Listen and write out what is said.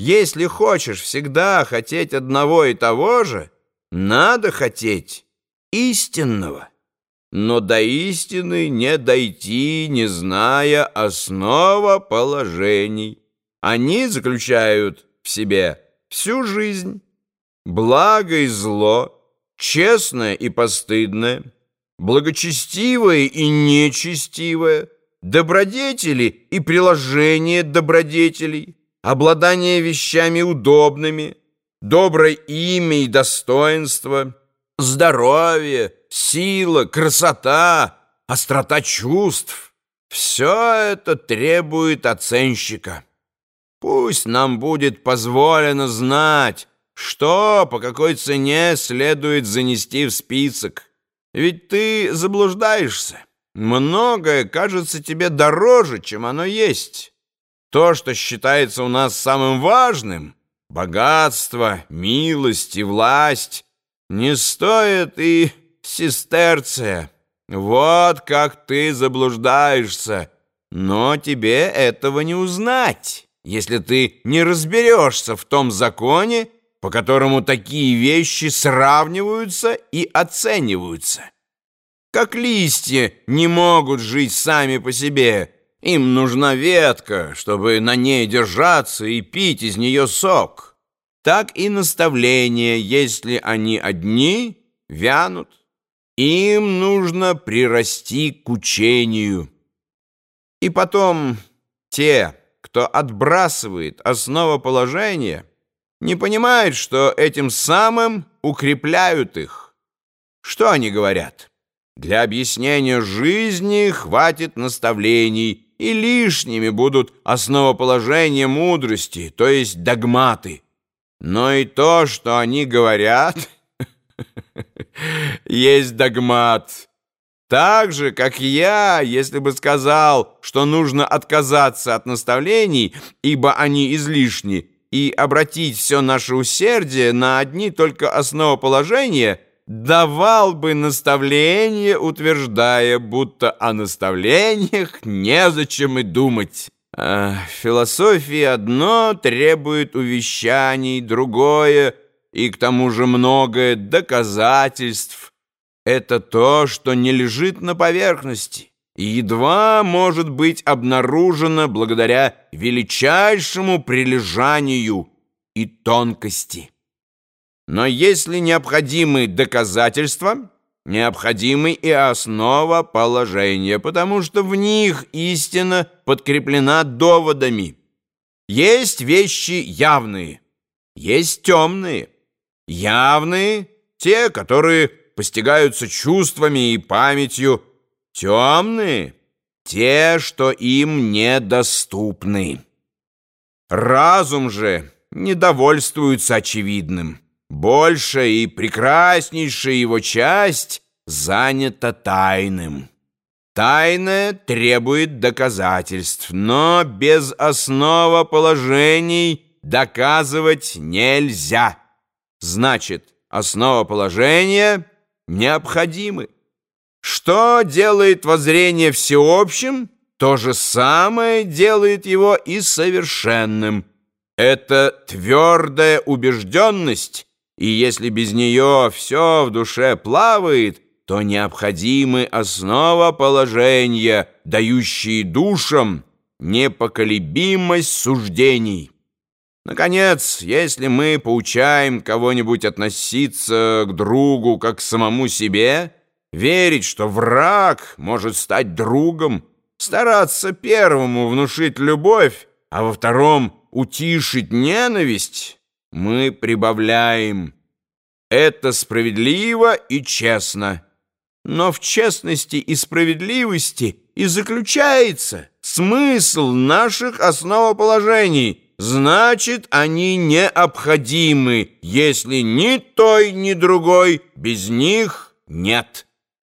Если хочешь всегда хотеть одного и того же, надо хотеть истинного. Но до истины не дойти, не зная основа положений. Они заключают в себе всю жизнь, благо и зло, честное и постыдное, благочестивое и нечестивое, добродетели и приложение добродетелей, обладание вещами удобными, доброе имя и достоинство, здоровье, сила, красота, острота чувств. Все это требует оценщика. Пусть нам будет позволено знать, что по какой цене следует занести в список. Ведь ты заблуждаешься. Многое кажется тебе дороже, чем оно есть. То, что считается у нас самым важным — богатство, милость и власть — не стоит и сестерция. Вот как ты заблуждаешься. Но тебе этого не узнать, если ты не разберешься в том законе, по которому такие вещи сравниваются и оцениваются. Как листья не могут жить сами по себе, им нужна ветка, чтобы на ней держаться и пить из нее сок. Так и наставления, если они одни, вянут. Им нужно прирасти к учению. И потом те, кто отбрасывает основоположение, не понимают, что этим самым укрепляют их. Что они говорят? Для объяснения жизни хватит наставлений, и лишними будут основоположения мудрости, то есть догматы. Но и то, что они говорят, есть догмат. Так же, как я, если бы сказал, что нужно отказаться от наставлений, ибо они излишни, и обратить все наше усердие на одни только основоположения – давал бы наставление, утверждая, будто о наставлениях незачем и думать. А философии одно требует увещаний, другое, и к тому же многое доказательств. Это то, что не лежит на поверхности и едва может быть обнаружено благодаря величайшему прилежанию и тонкости. Но если необходимы доказательства, необходимы и основа положения, потому что в них истина подкреплена доводами. Есть вещи явные, есть темные. Явные — те, которые постигаются чувствами и памятью, темные — те, что им недоступны. Разум же недовольствуется очевидным. Большая и прекраснейшая его часть занята тайным. Тайное требует доказательств, но без основоположений доказывать нельзя. Значит, основоположения необходимы. Что делает воззрение всеобщим, то же самое делает его и совершенным. Это твердая убежденность, и если без нее все в душе плавает, то необходимы основоположения, дающие душам непоколебимость суждений. Наконец, если мы поучаем кого-нибудь относиться к другу как к самому себе, верить, что враг может стать другом, стараться первому внушить любовь, а во втором утишить ненависть, мы прибавляем. Это справедливо и честно. Но в честности и справедливости и заключается смысл наших основоположений. Значит, они необходимы, если ни той, ни другой без них нет.